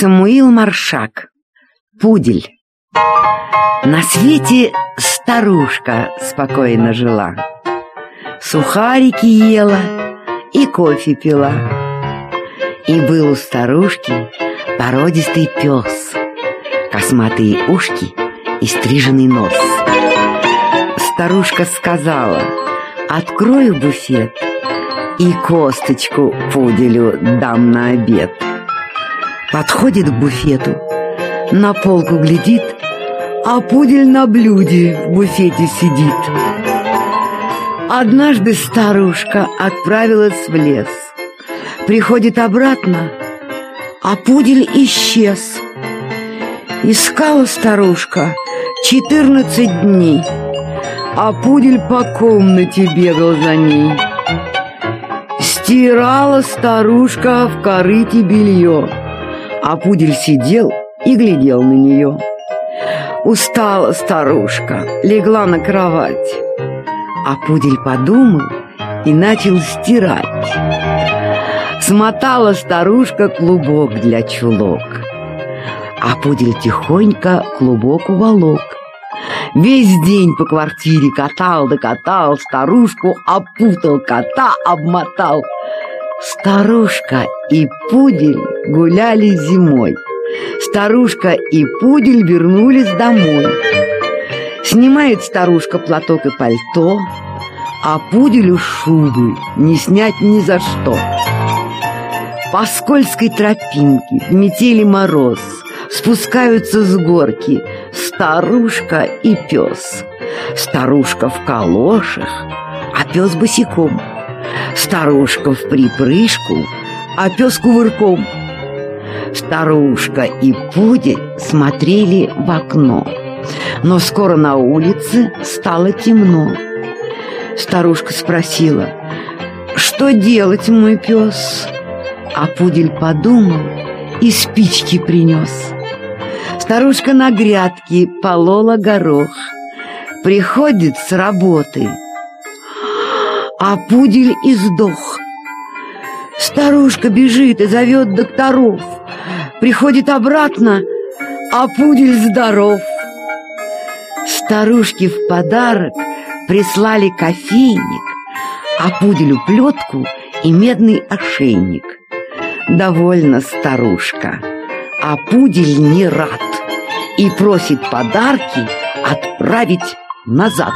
Самуил Маршак. Пудель. На свете старушка спокойно жила. Сухарики ела и кофе пила. И был у старушки породистый пес, косматые ушки и стриженный нос. Старушка сказала, открою буфет и косточку пуделю дам на обед. Подходит к буфету, на полку глядит, а пудель на блюде в буфете сидит. Однажды старушка отправилась в лес. Приходит обратно, а пудель исчез. Искала старушка четырнадцать дней, а пудель по комнате бегал за ней. Стирала старушка в корыте белье, а пудель сидел и глядел на нее. Устала старушка, легла на кровать, а пудель подумал и начал стирать. Смотала старушка клубок для чулок, а пудель тихонько клубок уволок. Весь день по квартире катал да катал, старушку опутал, кота обмотал. Старушка и пудель гуляли зимой. Старушка и пудель вернулись домой. Снимает старушка платок и пальто, а пуделю шубы не снять ни за что. По скользкой тропинке в метели мороз Спускаются с горки старушка и пес Старушка в калошах, а пес босиком Старушка в припрыжку, а пес кувырком Старушка и пудель смотрели в окно Но скоро на улице стало темно Старушка спросила, что делать, мой пес? А пудель подумал и спички принес. Старушка на грядке полола горох. Приходит с работы, а пудель и сдох. Старушка бежит и зовет докторов. Приходит обратно, а пудель здоров. Старушке в подарок прислали кофейник, а пуделю плетку и медный ошейник – Довольно старушка, а пудель не рад и просит подарки отправить назад.